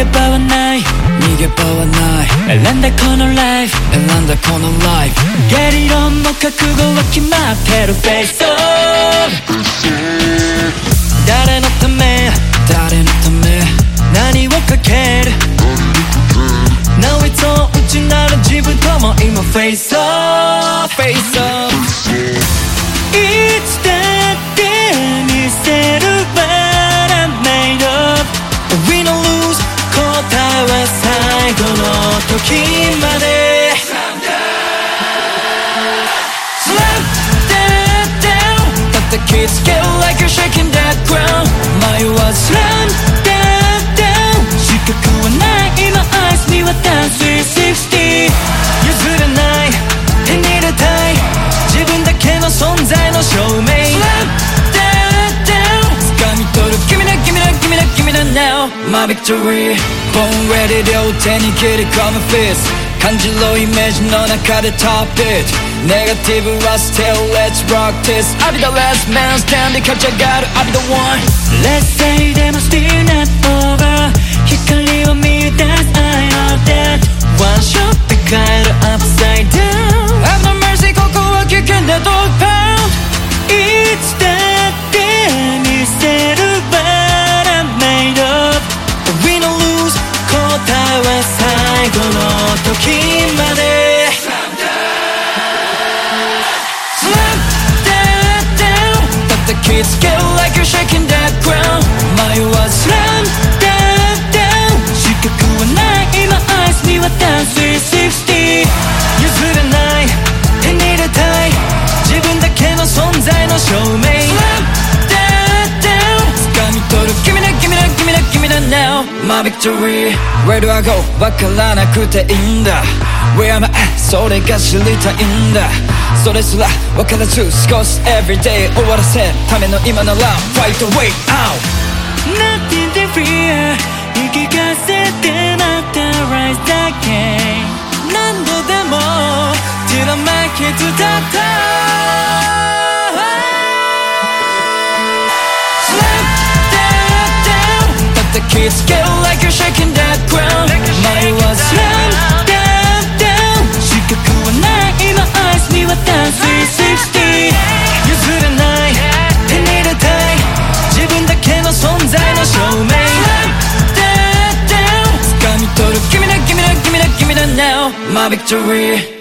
네가 봐와 nigga, 네가 봐와 나이 Around the corner life Around the corner life. Get it on 못 가꾸고 my 마태로 face. up も今フェイスオフフェイスオフいつだって見せる But I'm made of Win or lose 答えは最後の時まで my victory. Born ready 되올 테니 길이 coming fist 간질로 imagine cut the top it. Negative rust tail let's rock this. I'll be the last man standing 갑자기 I'll be the one. Let's say them 最後の時まで Slam that down 叩きつける like you're shaking My victory Where do I go? わからなくていいんだ Where am I at? それが知りたいんだそれすらわからず少し Everyday 終わらせるための今なら Fight the way out Nothing to fear 生きがせてまた Rise again 何度でも Till I make it down 叩きつける like you're shaking that ground 前は Slam that down 資格はない今アイスにはダンス360譲れない手に入れたい自分だけの存在の証明 Slam that down 掴み取る Give me that, give me that, give me that, give me that now My victory